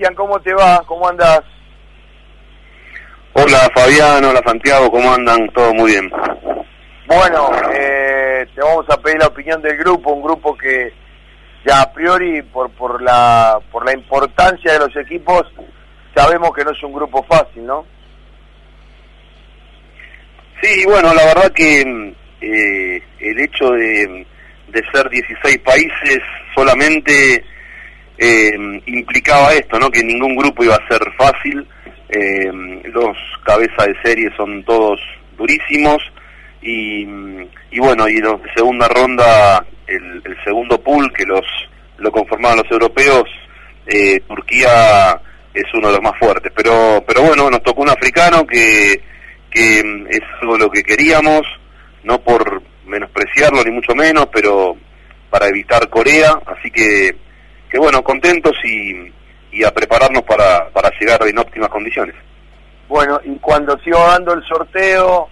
Cristian, ¿cómo te va? ¿Cómo andas? Hola Fabián, hola Santiago, ¿cómo andan? Todo muy bien. Bueno, eh, te vamos a pedir la opinión del grupo, un grupo que ya a priori por por la por la importancia de los equipos sabemos que no es un grupo fácil, ¿no? Sí, bueno, la verdad que eh, el hecho de, de, ser 16 países solamente eh, implicaba esto, ¿no? Que ningún grupo iba a ser fácil. Los cabezas de serie son todos durísimos y, y bueno, y los de segunda ronda, el, segundo pool que los lo conformaban los europeos, eh, Turquía es uno de los más fuertes. Pero, pero bueno, nos tocó un africano que, que es algo lo que queríamos, no por menospreciarlo ni mucho menos, pero para evitar Corea, así que, que bueno, contentos y, y a prepararnos para, para llegar en óptimas condiciones. Bueno, y cuando se dando el sorteo,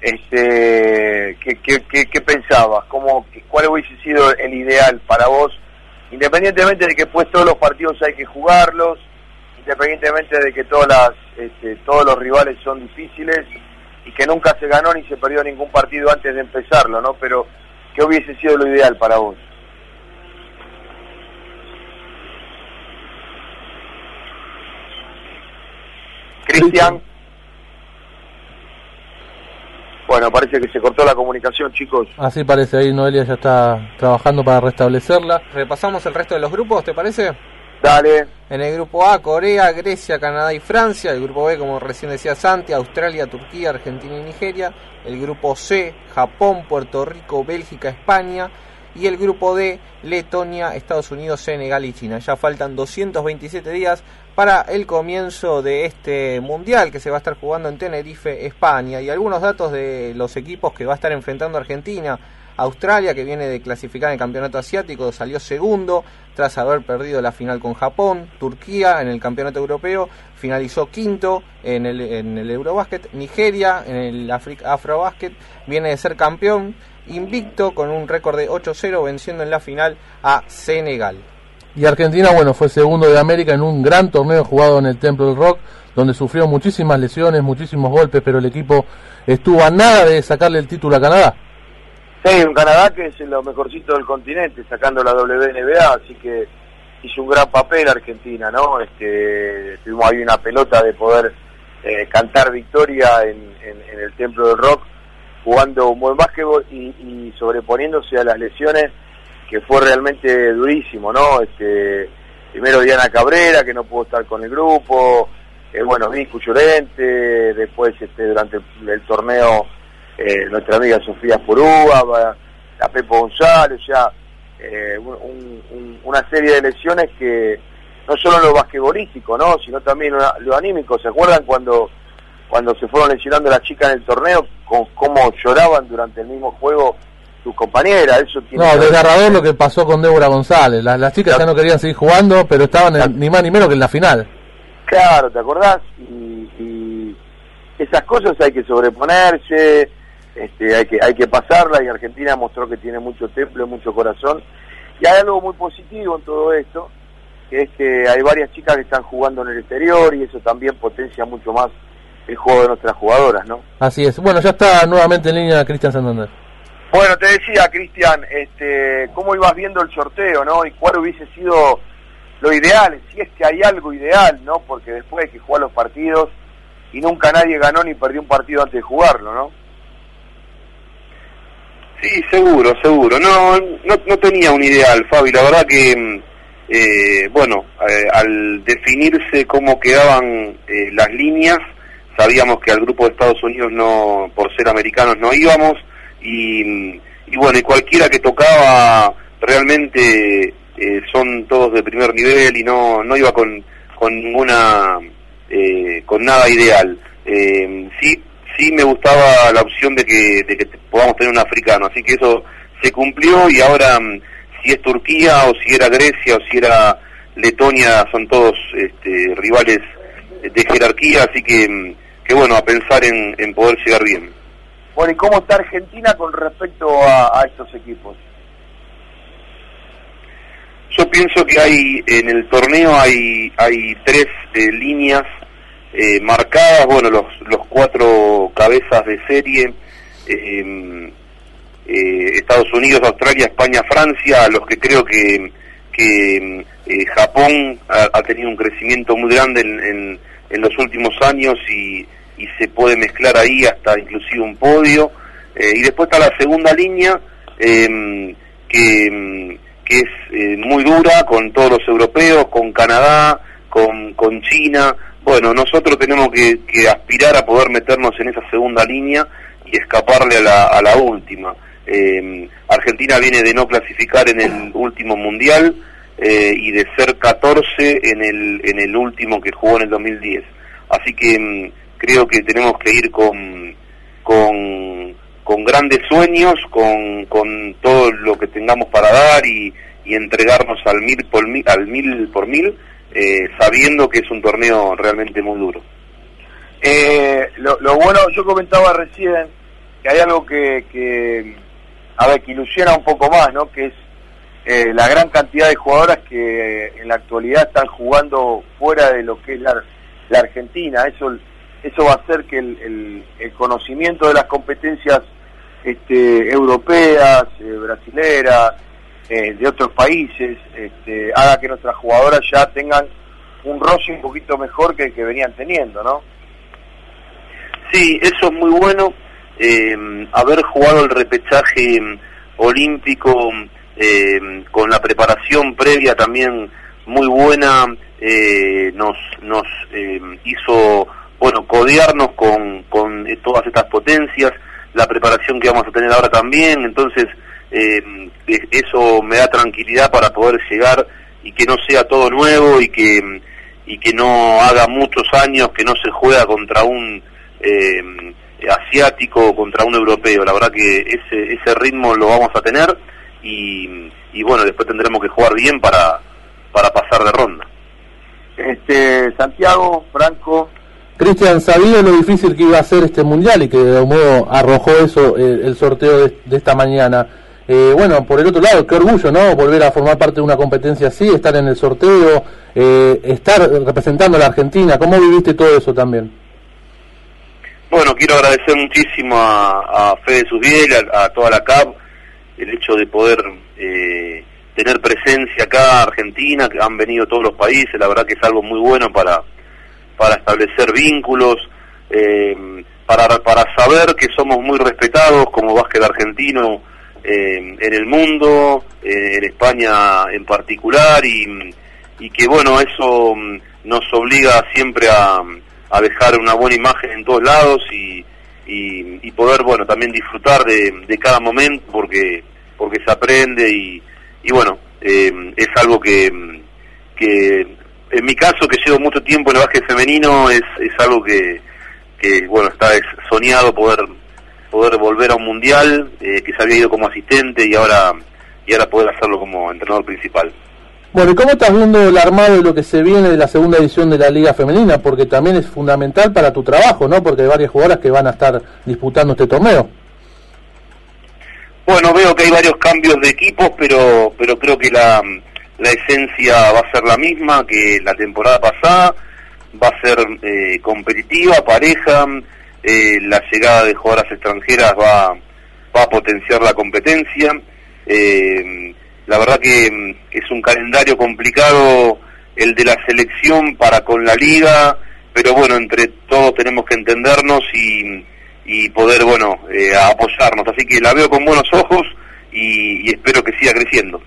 este, ¿qué, qué, qué, qué pensabas? ¿Cómo, ¿Cuál hubiese sido el ideal para vos? Independientemente de que pues todos los partidos hay que jugarlos, independientemente de que todas las, este, todos los rivales son difíciles y que nunca se ganó ni se perdió ningún partido antes de empezarlo, ¿no? Pero, ¿qué hubiese sido lo ideal para vos? Cristian. Bueno, parece que se cortó la comunicación, chicos. Así parece, ahí Noelia ya está trabajando para restablecerla. Repasamos el resto de los grupos, ¿te parece? Dale. En el grupo A, Corea, Grecia, Canadá y Francia. El grupo B, como recién decía Santi, Australia, Turquía, Argentina y Nigeria. El grupo C, Japón, Puerto Rico, Bélgica, España. Y el grupo D, Letonia, Estados Unidos, Senegal y China. Ya faltan 227 días para el comienzo de este mundial que se va a estar jugando en Tenerife, España. Y algunos datos de los equipos que va a estar enfrentando Argentina. Australia, que viene de clasificar en el campeonato asiático, salió segundo tras haber perdido la final con Japón. Turquía, en el campeonato europeo, finalizó quinto en el, en el Eurobasket. Nigeria, en el Afrobasket, viene de ser campeón invicto con un récord de 8-0, venciendo en la final a Senegal. Y Argentina, bueno, fue segundo de América en un gran torneo jugado en el Templo del Rock, donde sufrió muchísimas lesiones, muchísimos golpes, pero el equipo estuvo a nada de sacarle el título a Canadá. Sí, un Canadá que es lo mejorcito del continente, sacando la WNBA, así que hizo un gran papel Argentina, ¿no? Este, tuvimos ahí una pelota de poder eh, cantar victoria en, en, en, el Templo del Rock, jugando un buen básquetbol y, y, sobreponiéndose a las lesiones, que fue realmente durísimo, ¿no? Este, primero Diana Cabrera, que no pudo estar con el grupo, eh, bueno, Vicu Llorente, después este, durante el, torneo eh, nuestra amiga Sofía Porúa, la Pepo González, ya eh, un, un, una serie de lesiones que no solo lo basquetbolístico, ¿no? sino también lo anímico. ¿Se acuerdan cuando cuando se fueron lesionando las chicas en el torneo, con cómo lloraban durante el mismo juego sus compañeras? Eso tiene no, desgarrador lo que pasó con Débora González. Las, las chicas ya no querían seguir jugando, pero estaban en, ni más ni menos que en la final. Claro, ¿te acordás? Y, y esas cosas hay que sobreponerse este, hay que hay que pasarla y Argentina mostró que tiene mucho temple, mucho corazón y hay algo muy positivo en todo esto que es que hay varias chicas que están jugando en el exterior y eso también potencia mucho más el juego de nuestras jugadoras, ¿no? Así es. Bueno, ya está nuevamente en línea Cristian Santander. Bueno, te decía, Cristian, este, ¿cómo ibas viendo el sorteo, no? Y cuál hubiese sido lo ideal, si es que hay algo ideal, ¿no? Porque después hay que jugar los partidos y nunca nadie ganó ni perdió un partido antes de jugarlo, ¿no? Sí, seguro, seguro. No, no, no tenía un ideal, Fabi. La verdad que, eh, bueno, eh, al definirse cómo quedaban eh, las líneas, sabíamos que al grupo de Estados Unidos no, por ser americanos, no íbamos y, y bueno, y cualquiera que tocaba realmente eh, son todos de primer nivel y no, no iba con, con ninguna, eh, con nada ideal. Eh, sí, sí me gustaba la opción de que, de que podamos tener un africano, así que eso se cumplió y ahora si es Turquía o si era Grecia o si era Letonia son todos este, rivales de jerarquía, así que, que bueno, a pensar en, en, poder llegar bien. Bueno, ¿y cómo está Argentina con respecto a, a estos equipos? Yo pienso que hay en el torneo hay hay tres eh, líneas eh, marcadas, bueno, los, los cuatro cabezas de serie, eh, Estados Unidos, Australia, España, Francia, los que creo que, que Japón ha, tenido un crecimiento muy grande en, en, los últimos años y, y, se puede mezclar ahí hasta inclusive un podio. y después está la segunda línea, que que es eh, muy dura con todos los europeos, con Canadá, con, con China. Bueno, nosotros tenemos que, aspirar a poder meternos en esa segunda línea y escaparle a la, a la última. Eh, Argentina viene de no clasificar en el último mundial eh, y de ser 14 en el, en el último que jugó en el 2010. Así que creo que tenemos que ir con, con grandes sueños, con, con todo lo que tengamos para dar y, y entregarnos al mil por mil, al mil, por mil eh, sabiendo que es un torneo realmente muy duro. Eh, lo, bueno, yo comentaba recién que hay algo que, que, a ver, que ilusiona un poco más, ¿no? Que es eh, la gran cantidad de jugadoras que en la actualidad están jugando fuera de lo que es la, la Argentina. Eso, eso va a hacer que el, el, conocimiento de las competencias este, europeas, eh, brasileras, eh, de otros países, este, haga que nuestras jugadoras ya tengan un roce un poquito mejor que el que venían teniendo, ¿no? Sí, eso es muy bueno. Eh, haber jugado el repechaje olímpico con la preparación previa también muy buena nos nos hizo bueno codearnos con, con todas estas potencias la preparación que vamos a tener ahora también, entonces eh, eso me da tranquilidad para poder llegar y que no sea todo nuevo y que y que no haga muchos años que no se juega contra un eh, asiático o contra un europeo. La verdad que ese, ese ritmo lo vamos a tener y, y bueno, después tendremos que jugar bien para, para pasar de ronda. Este, Santiago, Franco, Cristian, sabía lo difícil que iba a ser este mundial y que de algún modo arrojó eso eh, el sorteo de, esta mañana. Eh, bueno, por el otro lado, qué orgullo, ¿no? Volver a formar parte de una competencia así, estar en el sorteo, eh, estar representando a la Argentina. ¿Cómo viviste todo eso también? Bueno, quiero agradecer muchísimo a, a Fede Subiel, a, a, toda la CAP, el hecho de poder tener presencia acá, Argentina, que han venido todos los países, la verdad que es algo muy bueno para para establecer vínculos, eh, para, para saber que somos muy respetados como básquet argentino eh, en el mundo, eh, en España en particular, y, y, que bueno, eso mm, nos obliga siempre a, a, dejar una buena imagen en todos lados y, y, poder bueno también disfrutar de, de, cada momento porque porque se aprende y, y bueno es algo que, que en mi caso, que llevo mucho tiempo en el básquet femenino, es, es algo que, que, bueno, está soñado poder poder volver a un mundial, eh, que se había ido como asistente y ahora y ahora poder hacerlo como entrenador principal. Bueno, ¿y cómo estás viendo el armado de lo que se viene de la segunda edición de la Liga Femenina? Porque también es fundamental para tu trabajo, ¿no? Porque hay varias jugadoras que van a estar disputando este torneo. Bueno, veo que hay varios cambios de equipos, pero pero creo que la la esencia va a ser la misma que la temporada pasada, va a ser eh, competitiva, pareja, eh, la llegada de jugadoras extranjeras va, va a potenciar la competencia. Eh, la verdad que mm, es un calendario complicado el de la selección para con la liga, pero bueno, entre todos tenemos que entendernos y, y poder, bueno, apoyarnos. Así que la veo con buenos ojos y espero que siga creciendo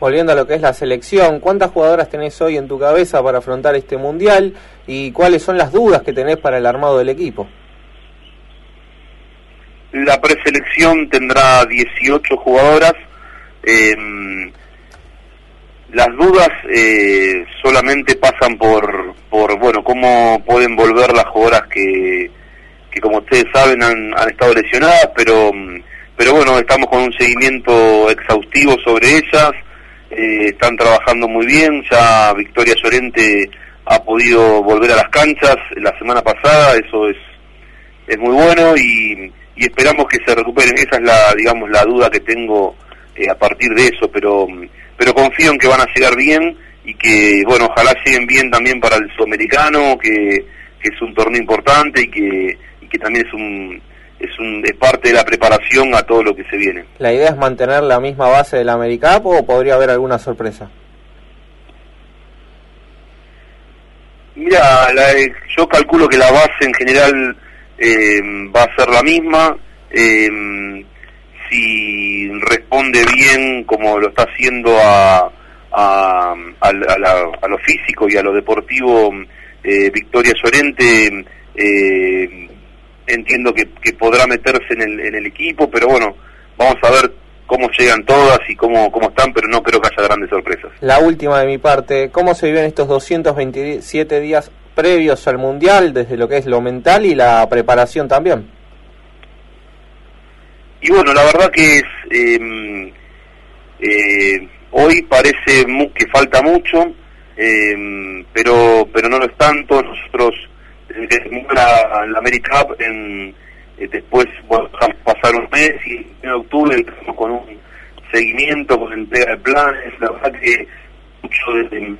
volviendo a lo que es la selección, ¿cuántas jugadoras tenés hoy en tu cabeza para afrontar este mundial y cuáles son las dudas que tenés para el armado del equipo? La preselección tendrá 18 jugadoras. Em, las dudas eh, solamente pasan por, por, bueno, cómo pueden volver las jugadoras que, que como ustedes saben han, han estado lesionadas, pero, pero bueno, estamos con un seguimiento exhaustivo sobre ellas eh, están trabajando muy bien, ya Victoria Llorente ha podido volver a las canchas la semana pasada, eso es, es muy bueno y, esperamos que se recuperen, esa es la, digamos, la duda que tengo eh, a partir de eso, pero, pero confío en que van a llegar bien y que, bueno, ojalá lleguen bien también para el sudamericano, que, que es un torneo importante y que, y que también es un, es, un, es parte de la preparación a todo lo que se viene. ¿La idea es mantener la misma base del AmeriCup o podría haber alguna sorpresa? Mira, la, yo calculo que la base en general eh, va a ser la misma. Eh, si responde bien como lo está haciendo a, a, a, lo físico y a lo deportivo eh, Victoria Sorente, eh, entiendo que, que, podrá meterse en el, en el equipo, pero bueno, vamos a ver cómo llegan todas y cómo, cómo están, pero no creo que haya grandes sorpresas. La última de mi parte, ¿cómo se viven estos 227 días previos al Mundial, desde lo que es lo mental y la preparación también? Y bueno, la verdad que es... Eh, eh, hoy parece que falta mucho, eh, pero pero no lo es tanto. Nosotros, desde la, la América en, eh, después bueno, pasar un mes y en octubre entramos con un seguimiento, con entrega de planes. La verdad que mucho del,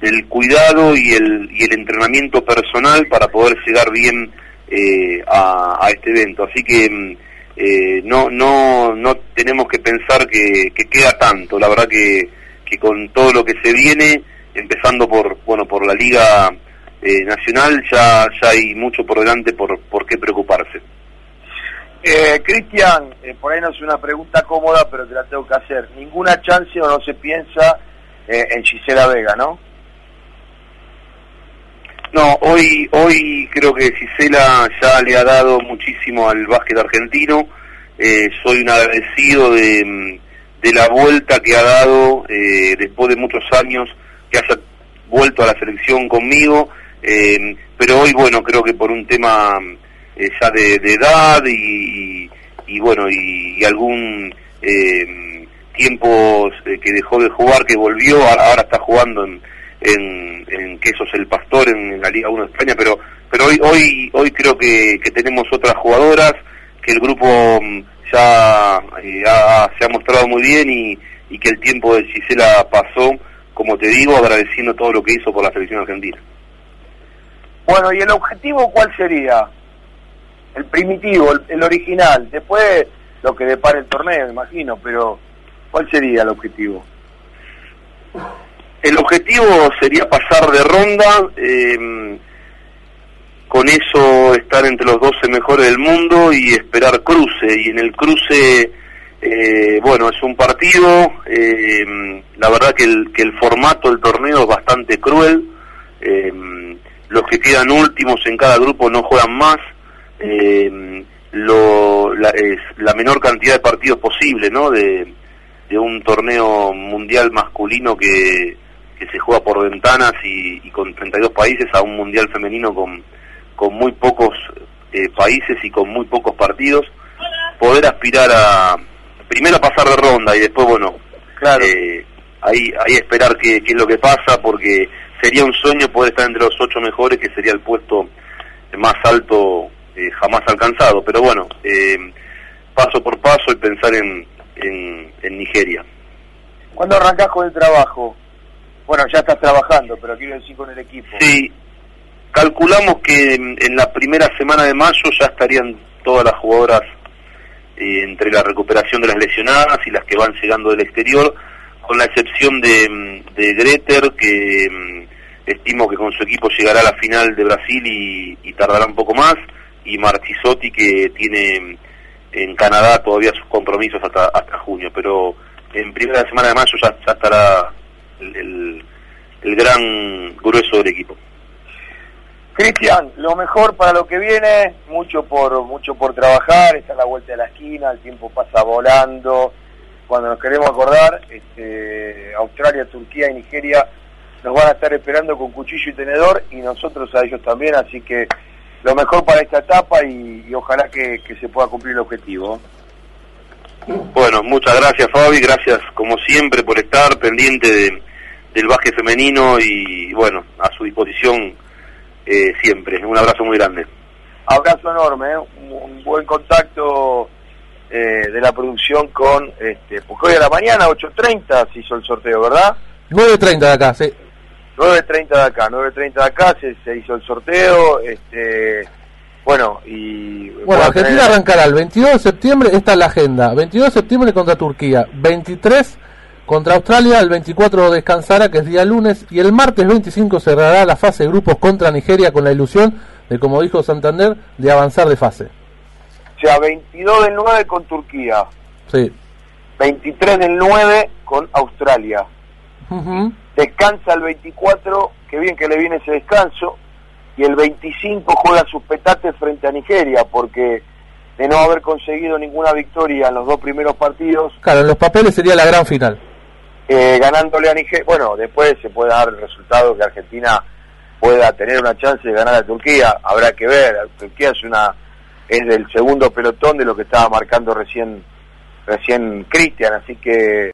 del, cuidado y el, y el entrenamiento personal para poder llegar bien eh, a, a este evento. Así que mm, eh, no, no, no tenemos que pensar que, que, queda tanto. La verdad que, que con todo lo que se viene, empezando por, bueno, por la Liga eh, Nacional, ya, ya hay mucho por delante por, por qué preocuparse. Eh, Cristian, eh, por ahí no es una pregunta cómoda, pero te la tengo que hacer. Ninguna chance o no se piensa eh, en Gisela Vega, ¿no? No, hoy, hoy creo que Gisela ya le ha dado muchísimo al básquet argentino. Eh, soy un agradecido de, de, la vuelta que ha dado eh, después de muchos años, que haya vuelto a la selección conmigo. Eh, pero hoy, bueno, creo que por un tema eh, ya de, de, edad y, y bueno, y, algún eh, tiempo que dejó de jugar, que volvió, ahora, está jugando en en, en Quesos el Pastor en, la Liga 1 de España, pero pero hoy hoy hoy creo que, que tenemos otras jugadoras, que el grupo mm, ya eh, ha, se ha mostrado muy bien y, y que el tiempo de Gisela pasó, como te digo, agradeciendo todo lo que hizo por la selección argentina. Bueno, ¿y el objetivo cuál sería? El primitivo, el, original, después lo que depara el torneo, me imagino, pero ¿cuál sería el objetivo? El objetivo sería pasar de ronda, eh, con eso estar entre los 12 mejores del mundo y esperar cruce. Y en el cruce, eh, bueno, es un partido, eh, la verdad que el, que el formato del torneo es bastante cruel. Los que quedan últimos en cada grupo no juegan más. Lo, la, es la menor cantidad de partidos posible, ¿no? De, de un torneo mundial masculino que que se juega por ventanas y, y, con 32 países a un mundial femenino con, con muy pocos eh, países y con muy pocos partidos, poder aspirar a primero a pasar de ronda y después, bueno, claro. eh, ahí, ahí esperar qué, qué es lo que pasa, porque sería un sueño poder estar entre los ocho mejores, que sería el puesto más alto eh, jamás alcanzado. Pero bueno, eh, paso por paso y pensar en, en, en Nigeria. ¿Cuándo arrancás con el trabajo? Bueno, ya estás trabajando, pero quiero decir con el equipo. Sí, calculamos que en, en la primera semana de mayo ya estarían todas las jugadoras eh, entre la recuperación de las lesionadas y las que van llegando del exterior, con la excepción de, de Greter, que mm, estimo que con su equipo llegará a la final de Brasil y, y tardará un poco más, y Marchisotti, que tiene en Canadá todavía sus compromisos hasta, hasta junio, pero en primera semana de mayo ya, ya estará el, el, el, gran grueso del equipo. Cristian, lo mejor para lo que viene, mucho por mucho por trabajar, está a la vuelta de la esquina, el tiempo pasa volando. Cuando nos queremos acordar, este, Australia, Turquía y Nigeria nos van a estar esperando con cuchillo y tenedor y nosotros a ellos también, así que lo mejor para esta etapa y, y ojalá que, que se pueda cumplir el objetivo. Bueno, muchas gracias Fabi, gracias como siempre por estar pendiente de, del baje femenino y bueno, a su disposición eh, siempre. Un abrazo muy grande. Abrazo enorme, ¿eh? un, un, buen contacto eh, de la producción con, este, porque hoy a la mañana, 8.30 se hizo el sorteo, ¿verdad? 9.30 de acá, sí. 9.30 de acá, 9.30 de acá se, se hizo el sorteo, este, bueno, y... Bueno, Argentina arrancará el 22 de septiembre, esta es la agenda, 22 de septiembre contra Turquía, 23 contra Australia, el 24 descansará, que es día lunes, y el martes 25 cerrará la fase de grupos contra Nigeria con la ilusión de, como dijo Santander, de avanzar de fase. O sea, 22 del 9 con Turquía. Sí. 23 del 9 con Australia. Descansa el 24, que bien que le viene ese descanso, y el 25 juega sus petates frente a Nigeria, porque de no haber conseguido ninguna victoria en los dos primeros partidos. Claro, en los papeles sería la gran final. Eh, ganándole a Nigeria, bueno, después se puede dar el resultado que Argentina pueda tener una chance de ganar a Turquía, habrá que ver, Turquía es una es del segundo pelotón de lo que estaba marcando recién recién Cristian, así que